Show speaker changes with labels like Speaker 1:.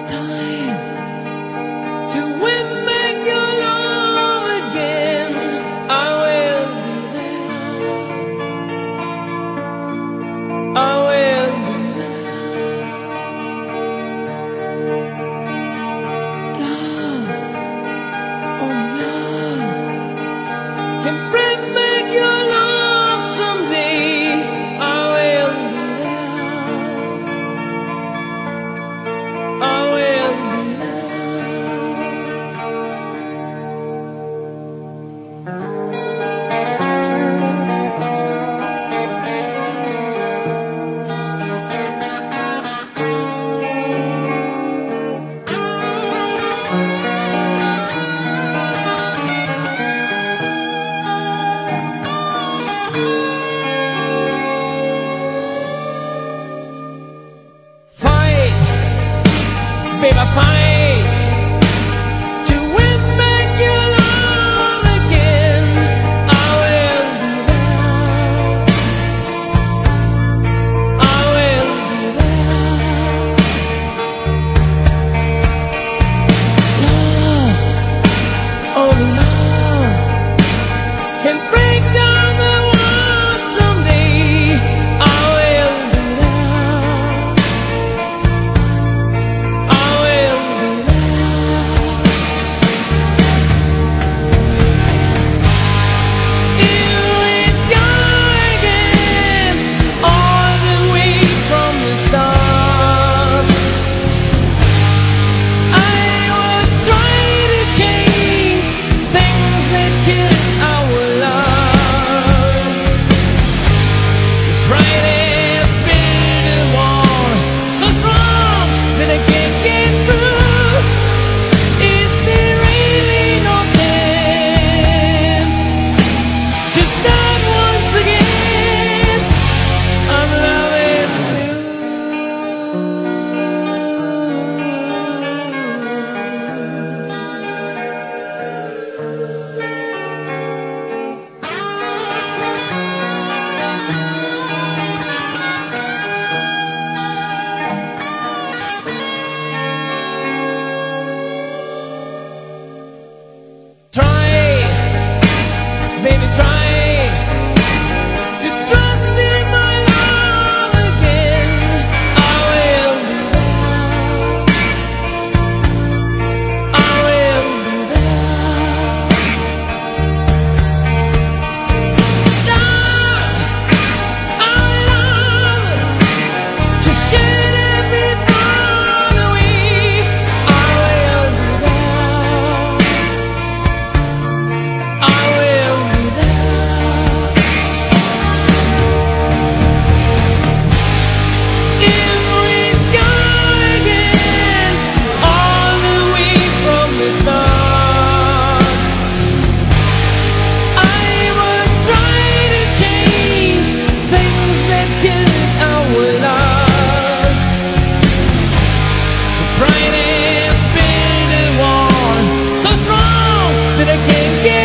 Speaker 1: it's time to win back your love again. I will be there. I will be there. Love, only love can bring back your. I find can